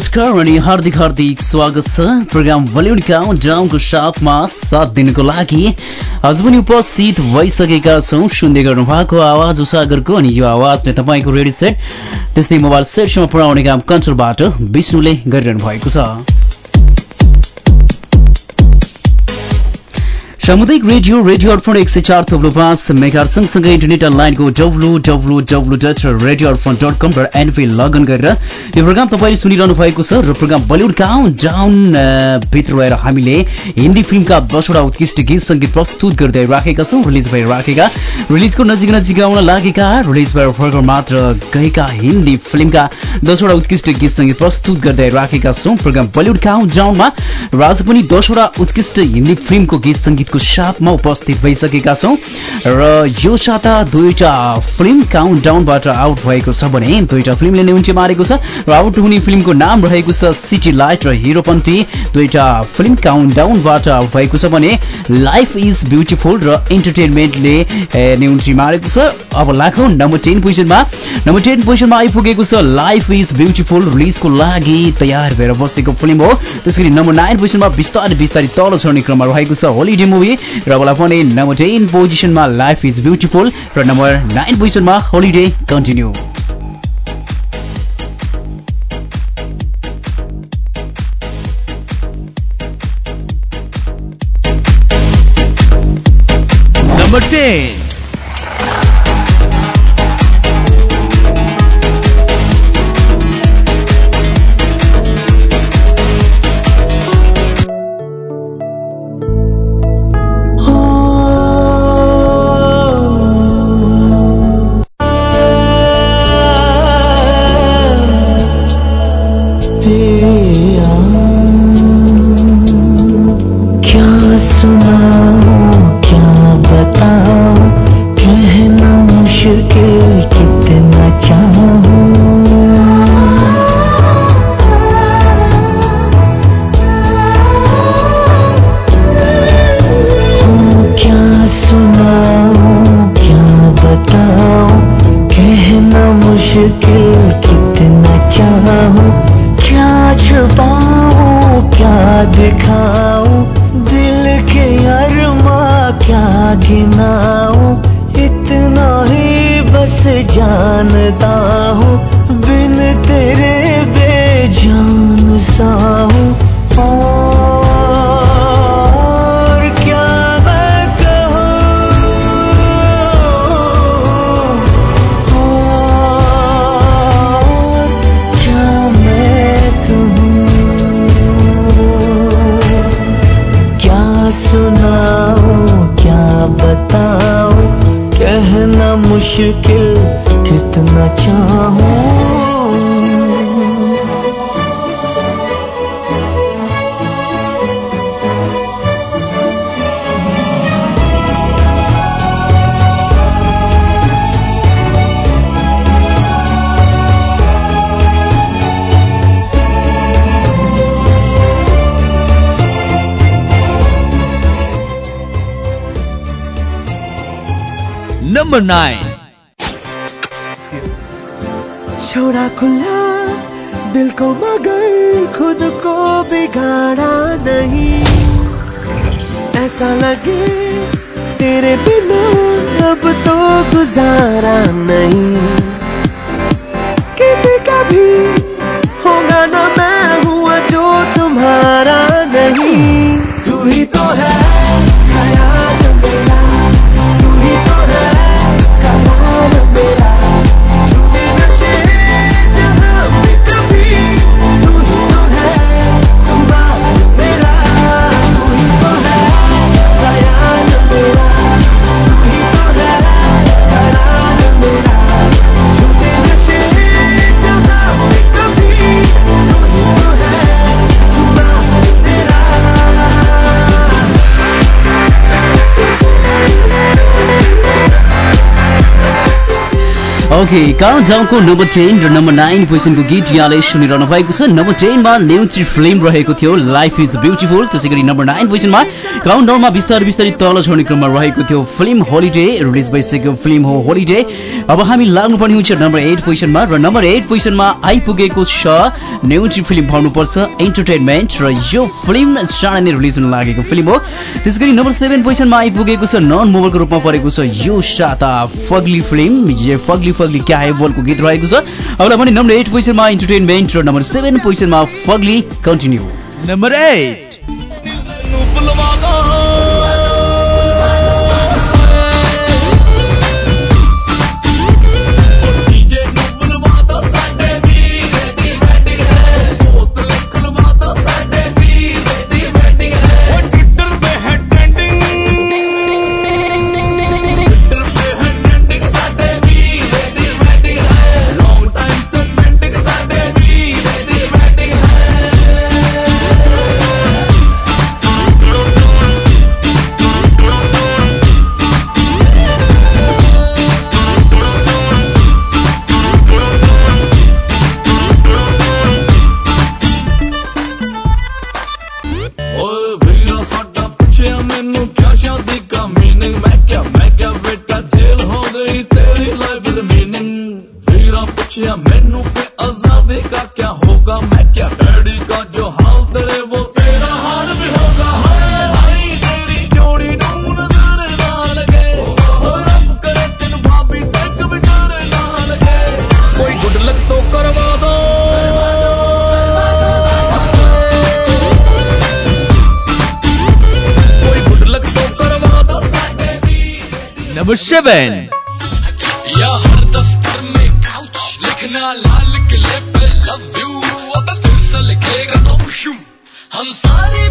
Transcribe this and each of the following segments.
नमस्कार अनि हार्दिक हार्दिक स्वागत छ। प्रोग्राम बलिउड डाउनको साथमा साथ दिनको लागि आज पनि उपस्थित भइसकेका छौँ। सुन्दै गर्नु भएको आवाज उसागरको अनि यो आवाजले तपाईँको रेडियो सेट त्यस्तै मोबाइल सेटसम्म पुऱ्याउने काम कन्ट्रोलबाट विष्णुले गरिरहनु भएको छ। सामुदायिक रेडियो रेडियो अर्पण एक सय चार थोप्लो पाँच सँगसँगै इन्टरनेट अनलाइनको W W W dot radio Arpan dot com र एनपी लगइन गरेर यो प्रोग्राम तपाईँले सुनिरहनु भएको छ र प्रोग्राम बलिउड काउन्ट डाउन भित्र रहेर हामीले हिन्दी फिल्मका दसवटा उत्कृष्ट गीत सङ्गीत प्रस्तुत गर्दै राखेका छौँ रिलिज भइराखेका रिलिजको नजिक नजिक आउन लागेका रिलिज भएर फर्कर मात्र गएका हिन्दी फिल्मका दसवटा उत्कृष्ट गीत सङ्गीत प्रस्तुत गर्दै राखेका छौँ। प्रोग्राम बलिउड काउन्ट डाउनमा र आज पनि दसवटा उत्कृष्ट हिन्दी फिल्मको गीत सङ्गीतको साथमा उपस्थित भइसकेका छौँ। र यो साता दुईटा फिल्म काउन्ट डाउनबाट आउट भएको छ भने दुईटा फिल्मले न्युन्टी मारेको छ। र आउट हुने फिल्मको नाम रहेको छ सिटी लाइट र हिरोपन्थी दुईटा फिल्म काउन्ट डाउनबाट आउट भएको छ भने लाइफ इज ब्युटिफुल र इन्टरटेनमेन्टले न्युन्टी मारेको छ। अब लाखौँ नम्बर टेन पोजिसनमा नम्बर टेन पोजिसनमा आइपुगेको छ लाइफ इज ब्युटिफुल रिलिजको लागि तयार भएर बसेको फिल्म हो। त्यसरी नम्बर नाइन पोजिसनमा बिस्तारै बिस्तारै तल चढ्ने क्रममा रहेको छ होलिडे मुभी र मलाई पनि नम्बर टेन पोजिसनमा लाइफ इज ब्युटिफुल र नम्बर नाइन पोजिसनमा होलिडे कन्टिन्यू Number 10. मुश्किल कितना चाहूँ? क्या छुपाऊँ? क्या दिखाऊँ? दिल के अरमा क्या गिनाऊँ? इतना ही बस जानता हूँ। बिन तेरे बेजान सा हूँ। मुश्किल कितना चाहूँ Number 9 दिल को मगर खुद को बिगाड़ा नहीं। ऐसा लगे तेरे बिना अब तो गुजारा नहीं। ओके काउन्टाउनको नम्बर टेन र नम्बर नाइन पोजिसनको गीत यहाँले सुनिरहनु भएको छ। नम्बर टेनमा न्युट्री फिल्म रहेको थियो लाइफ इज ब्युटिफुल त्यसै गरी नम्बर नाइन पोजिसनमा काउन्टाउनमा बिस्तारै बिस्तारै तल झर्ने क्रममा रहेको थियो फिल्म होलिडे रिलिज भइसकेको फिल्म हो होलिडे अब हामी लाग्नुपर्ने हुन्छ नम्बर एट पोजिसनमा र नम्बर एट पोजिसनमा आइपुगेको छ न्युट्री फिल्म भन्नुपर्छ इन्टरटेनमेन्ट र यो फिल्म चाँडै नै रिलिज हुन लागेको फिल्म हो। त्यसै गरी नम्बर सेभेन पोजिसनमा आइपुगेको छ नन मोबाइलको रूपमा परेको छ यो साता फग्ली फिल्म। ये फग्ली क्या है बोलको गीत रहेको छ? अबलाई भने नम्बर एट पोजिसनमा इन्टरटेनमेन्ट र नम्बर सेभेन पोजिसनमा Fugly continue number eight number seven. या हर दफ्तर में काउच लिखना लाल किले पे लव यू अब फिर से लिखेगा तो हम सारी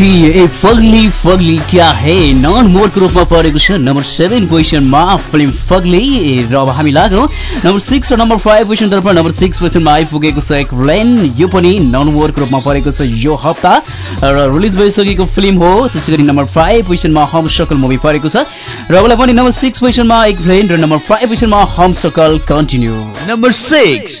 ओके ए फग्ली फग्ली क्या है? नन मोडको रूपमा परेको छ नम्बर सेभेन पोजिसनमा फिल्म फग्ली। र अब हामी लाग्यौँ नम्बर सिक्स र नम्बर फाइभ पोजिसनतर्फ नम्बर सिक्स पोजिसनमा आइपुगेको छ एक रेन यो पनि नन मोडको रूपमा परेको छ यो हप्ता र रिलिज भइसकेको फिल्म हो त्यसै गरी नम्बर फाइभ पोजिसनमा हम सकल मुभी परेको छ र अबलाई पनि नम्बर सिक्स पोजिसनमा एक रेन र नम्बर फाइभ पोजिसनमा हम सकल कन्टिन्यू नंबर सिक्स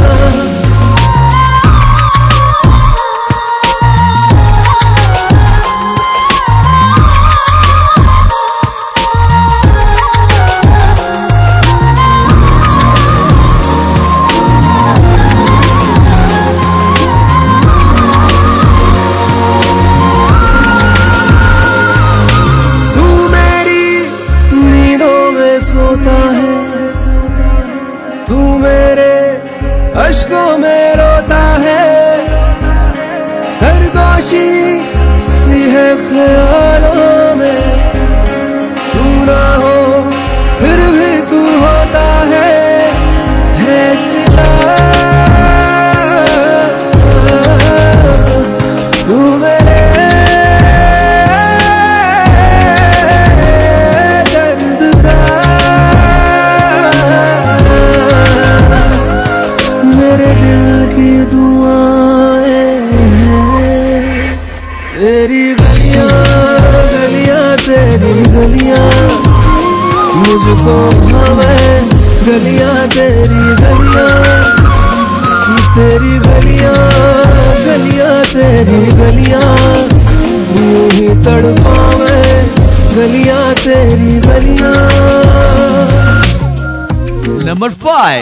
नम्बर फाइ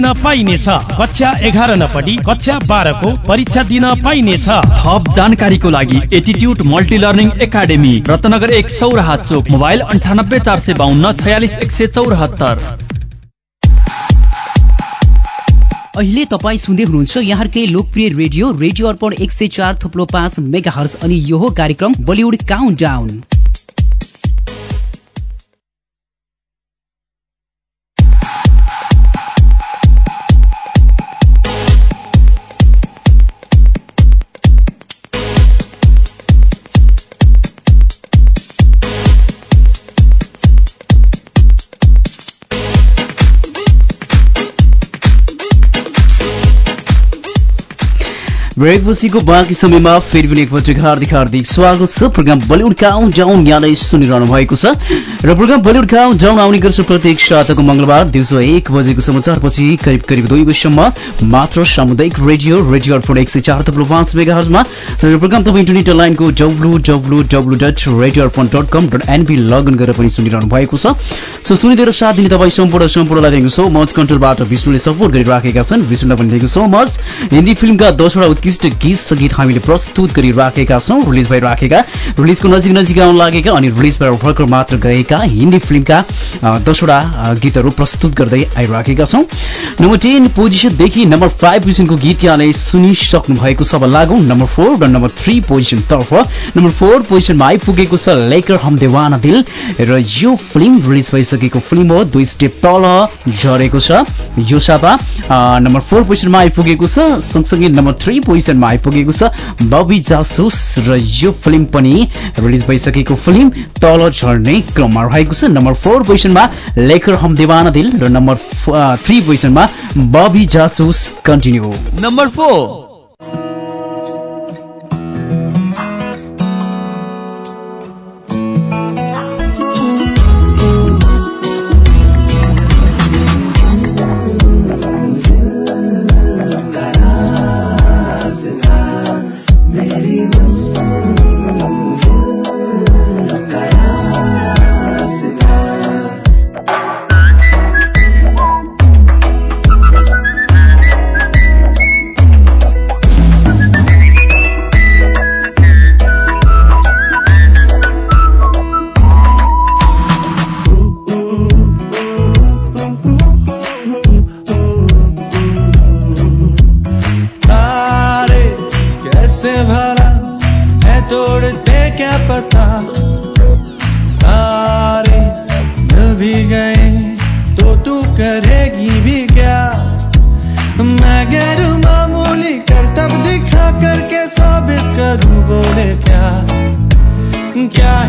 दिन पाइनेछ। कक्षा एघार नपढी कक्षा बाह्रको परीक्षा दिन पाइनेछ। थप जानकारीको लागि attitude multi learning academy Ratnanagar एक सौराहा चोक मोबाइल अन्ठानब्बे चार सय बाहन्न छयालिस एक सय चौरात्तर। अहिले तपाईँ सुन्दै हुनुहुन्छ यहाँकै लोकप्रिय रेडियो रेडियो अर्पण एक सय चार थुप्लो पाँच मेगा हर्ज अनि यो कार्यक्रम बलिउड काउन्ट डाउन ब्रेक पछिको बाँकी समयमा फेरि पनि एकपटक हार्दिक हार्दिक स्वागत छ प्रोग्राम बलिउड काउन्ट डाउन यहाँलाई सुनिरहनु भएको छ। र प्रोग्राम बलिउड काउन्ट डाउन आउने गर्छ प्रत्येक साताको मंगलबार दिउँसो एक बजेको समाचारपछि करिब करिब दुई बजीसम्म मात्र सामुदायिक रेडियो रेडियो अर्फोड एक सय चार थप्लो पाँच मेगा हर्जमा र प्रोग्राम तपाईँ इन्टरनेट लाइनको W W W dot radio Arpan dot com dot NP login गरेर पनि सुनिरहनु भएको छ। सो सुनिदिएर साथ दिने तपाईँ सम्पूर्ण सम्पूर्णलाई थ्याङ्क सो मच कन्ट्रोलबाट विष्णुले सपोर्ट गरिराखेका छन्। विष्णुलाई पनि थ्याङ्क सो मच हिन्दी फिल्मका दसवटा उत्कृष्ट गीत सङ्गीत हामीले प्रस्तुत गरिराखेका छौँ रिलिज भइराखेका रिलिजको नजिक नजिक आउन लागेका अनि रिलिज भएर भर्खर मात्र गएका हिन्दी फिल्मका दसवटा गीतहरू प्रस्तुत गर्दै आइराखेका छौँ। नम्बर टेन पोजिसनदेखि नम्बर फाइभ पोजिसनको गीत यहाँले सुनिसक्नु भएको छ अब लागौँ। नम्बर फोर र नम्बर थ्री पोजिसनतर्फ नम्बर फोर पोजिसनमा आइपुगेको छ लेकर हम देवाना दिल र यो फिल्म रिलिज भइसकेको फिल्म हो। दुई स्टेप तल झरेको छ। यो अ, नम्बर फोर पोजिसनमा आइपुगेको छ। सँगसँगै नम्बर थ्री पोजिसनमा आइपुगेको छ। बबी जासुस र यो फिल्म पनि रिलिज भइसकेको फिल्म तल झर्ने क्रममा रहेको छ। नम्बर फोर पोजिसनमा लेकर हम देवाना दिल र नम्बर थ्री पोजिसनमा Bobby Jasoos continue. Number four.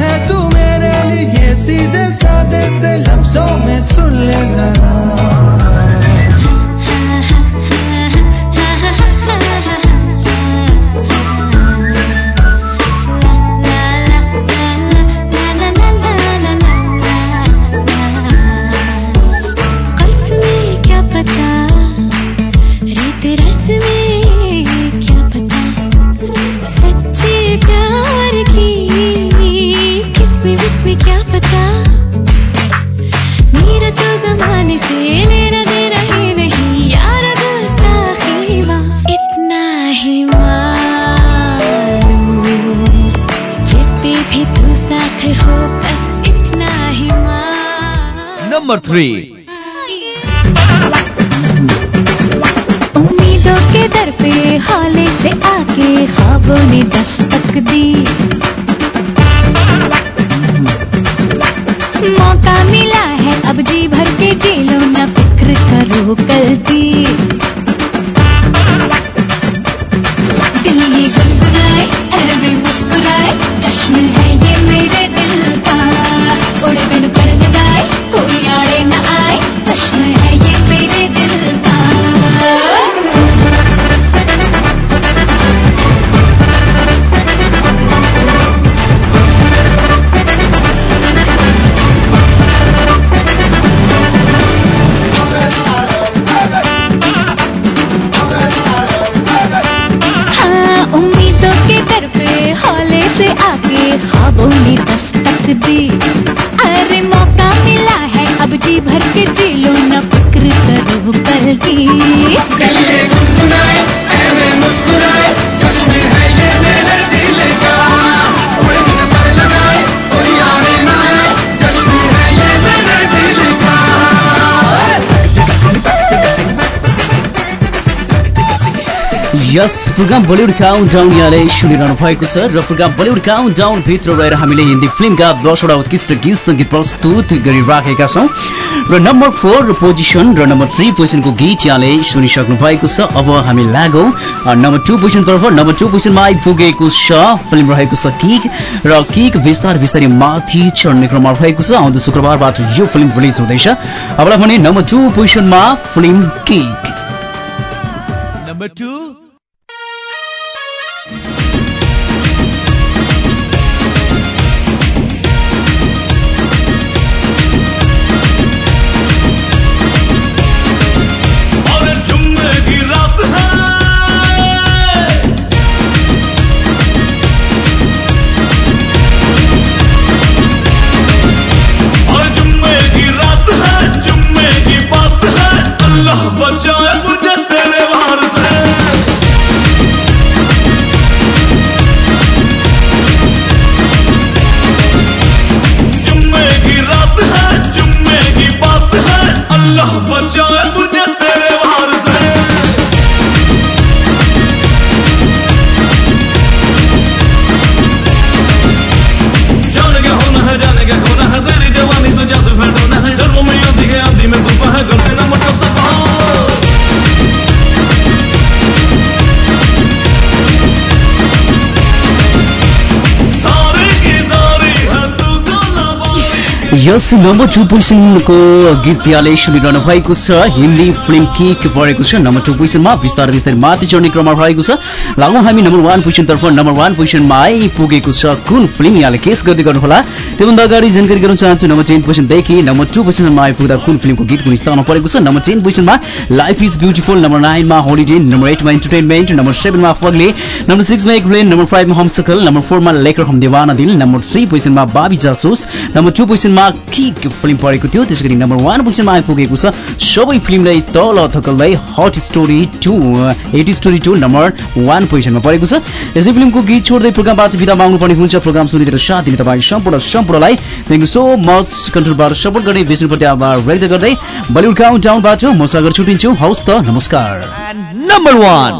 है तू मेरे लिए सीधे साधे से लफ्जों में सुन ले जरा। Number three. उम्मीदों के दर पे हाले से आके खाबों ने दस्तक दी। यस प्रोग्राम बलिउड काउन्ट डाउन यहाँले सुनिरहनु भएको छ र प्रोग्राम बलिउड काउन्ट डाउन भित्र रहेर हामीले हिन्दी फिल्मका दसवटा उत्कृष्ट गीत सङ्गीत प्रस्तुत गरिराखेका छौँ। र नम्बर फोर पोजिसन र नम्बर थ्री पोजिसनको गीत यहाँले सुनिसक्नु भएको छ। अब हामी लागौँ। नम्बर टू पोजिसनतर्फ नम्बर टू पोजिसनमा आइपुगेको छ फिल्म रहेको छ किक। र किक बिस्तार बिस्तारै माथि चढ्ने क्रममा रहेको छ। आउँदो शुक्रबारबाट यो फिल्म रिलिज हुँदैछ। अब भने नम्बर टू पोजिसनमा फिल्म किक। नंबर टू यस नम्बर टू पोजिसनको गीत यहाँले सुनिरहनु भएको छ। हिन्दी फिल्म किक परेको छ। नम्बर टू पोजिसनमा बिस्तारै बिस्तारै माथि चढ्ने क्रममा रहेको छ। लागौँ हामी नम्बर वान पोजिसनतर्फ। नम्बर वान पोजिसनमा आइपुगेको छ। कुन फिल्म यहाँले केस गर्दै गर्नुहोला? त्योभन्दा अगाडि जानकारी गराउन चाहन्छु नम्बर टेन पोजिसनदेखि नम्बर टू पोजिसनमा आइपुग्दा कुन फिल्मको गीत कुन स्थानमा परेको छ। नम्बर टेन पोजिसनमा लाइफ इज ब्युटिफुल नम्बर नाइनमा होलिडे नम्बर एटमा इन्टरटेनमेन्ट नम्बर सेभेनमा फग्ले नम्बर सिक्समा एक प्लेन नम्बर फाइभमा हम सकल नम्बर फोरमा लेकर हम देवाना दिल नम्बर थ्री पोजिसनमा बाबी जासुस नम्बर टू पोजिसनमा किक फिल्म परेको थियो। त्यसै गरी नम्बर वान पोजिसनमा आइपुगेको छ सबै फिल्मलाई तल थकल्दै Hate Story two Hate Story two number one पोजिसनमा परेको छ। यसै फिल्मको गीत छोड्दै प्रोग्रामबाट बिदा माग्नुपर्ने हुन्छ। प्रोग्राम सुनिदिएर साथ दिने तपाईँ सम्पूर्ण सम्पूर्णलाई थ्याङ्क यू सो मच कन्ट्रोलबाट सपोर्ट गर्ने विष्णुप्रति आभार व्यक्त गर्दै बलिउड काउन्ट डाउनबाट म सागर छुट्टिन्छु हौस् त नमस्कार number one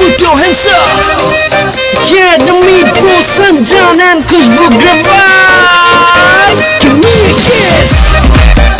Put your hands up. Yeah, the meat for Sanjan and Kushbu Grabai. Give me a kiss.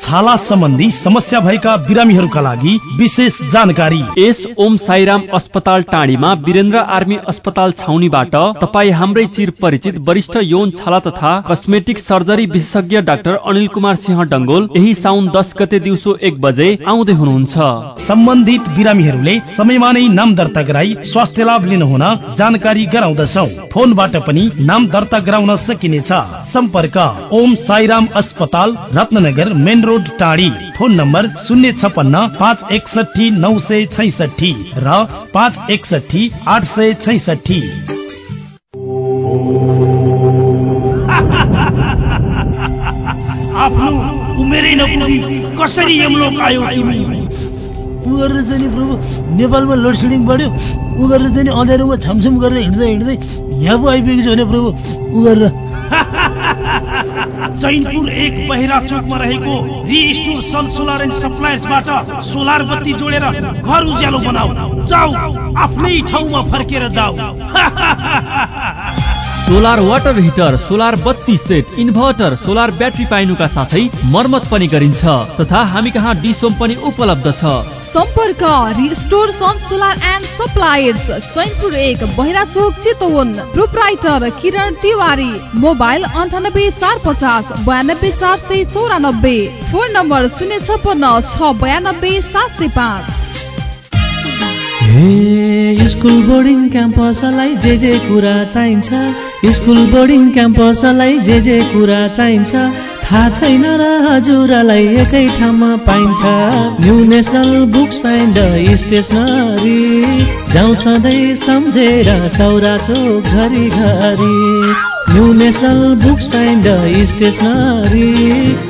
छाला सम्बन्धी समस्या भएका बिरामीहरूका लागि विशेष जानकारी। एस ओम साईराम अस्पताल टाढीमा वीरेन्द्र आर्मी अस्पताल छाउनीबाट तपाईँ हाम्रै चिर परिचित वरिष्ठ यौन छाला तथा कस्मेटिक सर्जरी विशेषज्ञ डाक्टर अनिल कुमार सिंह डङ्गोल यही साउन दस गते दिउँसो एक बजे आउँदै हुनुहुन्छ। सम्बन्धित बिरामीहरूले समयमा नै नाम दर्ता गराई स्वास्थ्य लाभ लिनुहुन जानकारी गराउँदछौ। फोनबाट पनि नाम दर्ता गराउन सकिनेछ। सम्पर्क ओम साईराम अस्पताल Ratnanagar main road Tadhi phone number शून्य छपन्न पाँच एकसठी नौ सय छैसठी र पाँच एकसठी आठ सय छैसठी आफ्नो उमेरै नपुगी कसरी यमलोक आयो तिमी? उ गरेर चाहिँ नि प्रभु नेपालमा लोड सेडिङ बढ्यो। उ गरेर चाहिँ नि अँध्यारोमा छमछम गरेर हिँड्दै हिँड्दै यहाँ पो आइपुगेको छ भने प्रभु उ गरेर चैनपुर एक बहिरा चोकमा रहेको रिस्टोर सन सोलर एन्ड सप्लायर्सबाट सोलर बत्ती जोडेर घर उज्यालो बनाऊ। जाऊ आफ्नै ठाउँमा फर्केर जाऊ। सोलर वाटर हिटर सोलर बत्ती सेट इन्भर्टर सोलर ब्याट्री पाइनुका साथै मर्मत पनि गरिन्छ। तथा हामी कहाँ डिसोम पनि उपलब्ध छ। सम्पर्क restore sun solar and suppliers Chainpur Ekbahira Chowk Chitwan proprietor Kiran Tiwari mobile अन्ठानब्बे चार पचास बयानब्बे चार सय चौरानब्बे। फोन नम्बर शून्य छपन्न छ बयानब्बे सात सय पाँच। स्कुल बोर्डिङ क्याम्पसलाई जे जे कुरा चाहिन्छ स्कुल बोर्डिङ क्याम्पसलाई जे जे कुरा चाहिन्छ थाहा छैन र हजुरलाई एकै ठाउँमा पाइन्छ। New national books and stationery जाउँ सधैँ सम्झेर सौरा चोक घरि new national books and stationery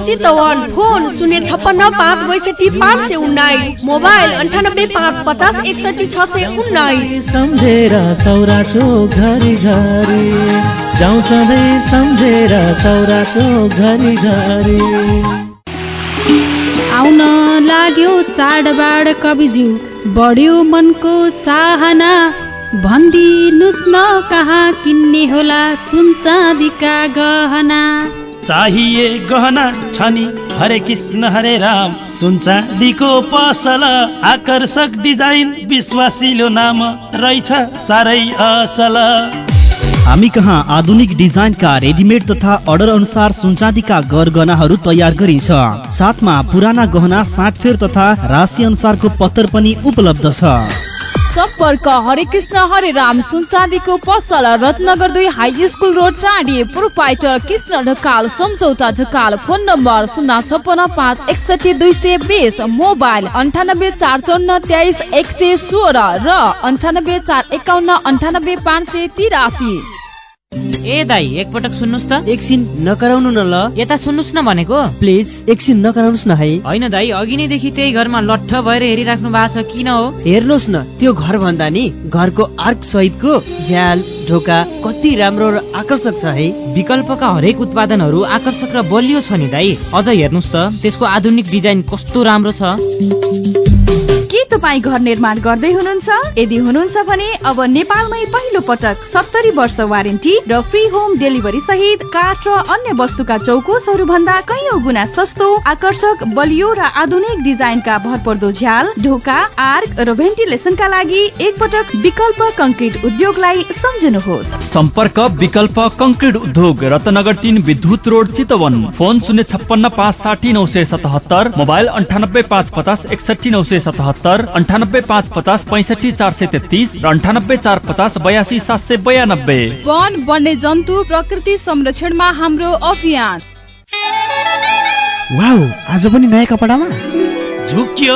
Chitwan phone शून्य छप्पन्न पाँच बैसठी पाँच सय उन्नाइस मोबाइल अन्ठानब्बे पाँच पचास एकसठी छ सय उन्नाइस। सम्झेर सौरा चोक घरि घरि जाउँ सधैँ सम्झेर सौरा चोक घरि घरि। आउन लाग्यो चाडबाड कविज्यू बढ्यो मनको चाहना। भनिदिनुहोस् न कहाँ किन्ने होला सुन चाँदीका गहना। चाहिए गहना छ नि हरे कृष्ण हरे राम सुन चाँदीको पसल। आकर्षक डिजाइन विश्वासिलो नाम रहेछ साह्रै असल। हामी कहाँ आधुनिक डिजाइनका रेडिमेड तथा अर्डर अनुसार सुनचाँदीका गरगहनाहरू तयार गरिन्छ। साथमा पुराना गहना साटफेर तथा राशि अनुसारको पत्तर पनि उपलब्ध छ। सम्पर्क हरे कृष्ण हरे राम सुनचाँदीको पसल रत्नगर दुई high school road Tadhi proprietor Krishna Dhakal Samjhauta Dhakal phone number शून्य छपन्न पाँच एकसठी दुई सय बिस मोबाइल अन्ठानब्बे चार चौन्न तेइस एक सय सोह्र र अन्ठानब्बे चार एकाउन्न अन्ठानब्बे पाँच सय तिरासी। ए दाई एकपटक सुन्नुहोस् त। एकछिन नकराउनु न ल। यता सुन्नुहोस् न भनेको। प्लिज एकछिन नकराउनुहोस् न है। होइन दाई अघि नैदेखि त्यही घरमा लट्ठ भएर हेरिराख्नु भएको छ किन हो? हेर्नुहोस् न त्यो घर भन्दा नि घरको आर्क सहितको झ्याल ढोका कति राम्रो र आकर्षक छ है। विकल्पका हरेक उत्पादनहरू आकर्षक र बलियो छ नि दाई। अझ हेर्नुहोस् त त्यसको आधुनिक डिजाइन कस्तो राम्रो छ। के तपाईँ घर निर्माण गर्दै हुनुहुन्छ? यदि हुनुहुन्छ भने अब नेपालमै पहिलो पटक सत्तरी वर्ष वारेन्टी र फ्री होम डेलिभरी सहित काठ र अन्य वस्तुका चौकोसहरू भन्दा कैयौँ गुणा सस्तो आकर्षक बलियो र आधुनिक डिजाइनका भरपर्दो झ्याल ढोका आर्क र भेन्टिलेसनका लागि एकपटक विकल्प कंक्रिट उद्योगलाई सम्झनुहोस्। सम्पर्क विकल्प कंक्रिट उद्योग रत्नगर तीन विद्युत रोड चितवन। फोन शून्य छप्पन्न पाँच साठी नौ सय सतहत्तर मोबाइल अन्ठानब्बे पाँच पचास एकसठी नौ सय सतहत्तर अन्ठानब्बे पाँच पचास पैँसठी चार सय तेत्तिस र अन्ठानब्बे चार पचास बयासी सात सय बयानब्बे। वन वन्य जन्तु प्रकृति संरक्षणमा हाम्रो अभियान। वाउ आज पनि नयाँ कपडामा? झुक्कियो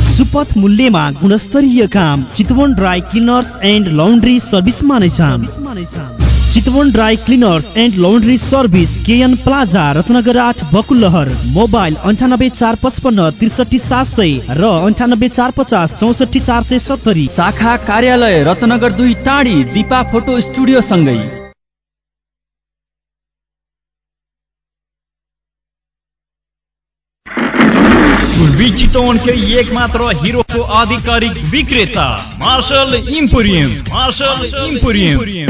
सुपथ मूल्यमा गुणस्तरीय काम Chitwan dry cleaners and laundry सर्भिसमा नै Chitwan dry cleaners and laundry service KN plaza Ratnanagar आठ बकुलहर मोबाइल अन्ठानब्बे चार पचपन्न त्रिसठी सात सय र अन्ठानब्बे चार पचास चौसठी चार सय सत्तरी। शाखा कार्यालय रत्नगर दुई टाढी दिपा फोटो स्टुडियो सँगै चितवन के एक मात्र हीरो को आधिकारिक विक्रेता marshal emporium marshal emporium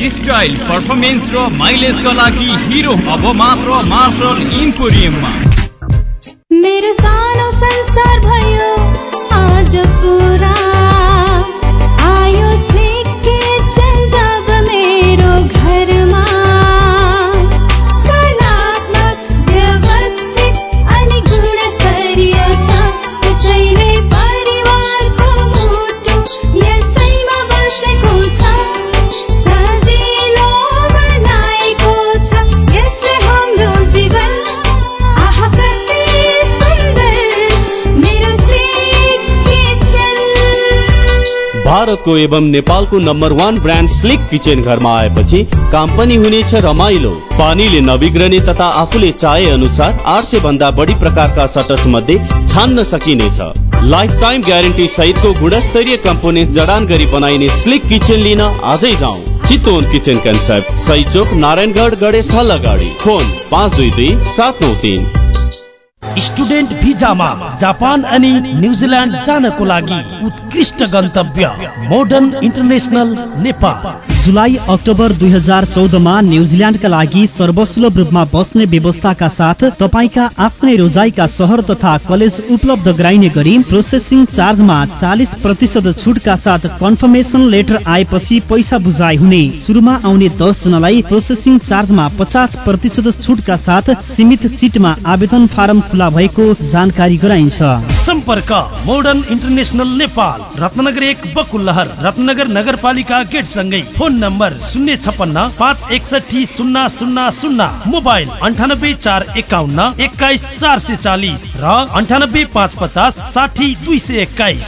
style performance र माइलेजका लागि हिरो अब मात्र मार्शल इम्पोरियममा मेरो सानो संसार भयो आज पुरा आयो भारतको एवं नेपालको number one brand Sleek kitchen घरमा आएपछि काम पनि हुनेछ रमाइलो। पानीले नबिग्रने तथा आफूले चाहे अनुसार आठ सय भन्दा बढी प्रकारका सटस मध्ये छान्न सकिनेछ। लाइफ टाइम ग्यारेन्टी सहितको गुणस्तरीय कम्पोनेन्ट जडान गरी बनाइने स्लिक किचन लिन आजै जाउँ। चितवन किचन कन्सेप्ट सही चोक नारायणगढ गणेश हल फोन पाँच दुई दुई सात नौ तिन। स्टुडेन्ट भिजामा जापान अनि न्युजिल्यान्ड जानको लागि उत्कृष्ट गन्तव्य मोडर्न इन्टरनेसनल नेपाल जुलाई अक्टोबर दुई हजार चौधमा न्युजिल्यान्डका लागि सर्वसुलभ रूपमा बस्ने व्यवस्थाका साथ तपाईँका आफ्नै रोजाइका सहर तथा कलेज उपलब्ध गराइने गरी प्रोसेसिङ चार्जमा चालिस प्रतिशत छुटका साथ कन्फर्मेसन लेटर आएपछि पैसा बुझाइ हुने। सुरुमा आउने दस जनालाई प्रोसेसिङ चार्जमा पचास प्रतिशत छुटका साथ सीमित सिटमा आवेदन फारम खुला भएको जानकारी गराइन्छ। सम्पर्क मोडर्न इन्टरनेसनल नेपाल रत्नगर एक बकुल्लहर रत्नगर नगरपालिका गेट सँगै फोन नम्बर शून्य छपन्न पाँच एकसठी शून्य शून्य शून्य मोबाइल अन्ठानब्बे चार एकाउन्न एक्काइस चार सय चालिस र अन्ठानब्बे पाँच पचास साठी दुई सय एक्काइस।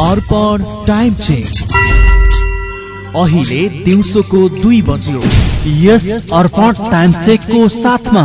Arpan time change. अहिले दिउँसोको दुई बज्यो। यस अर्पण टाइम चेकको साथमा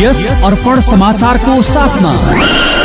यस अर्पण समाचारको साथमा।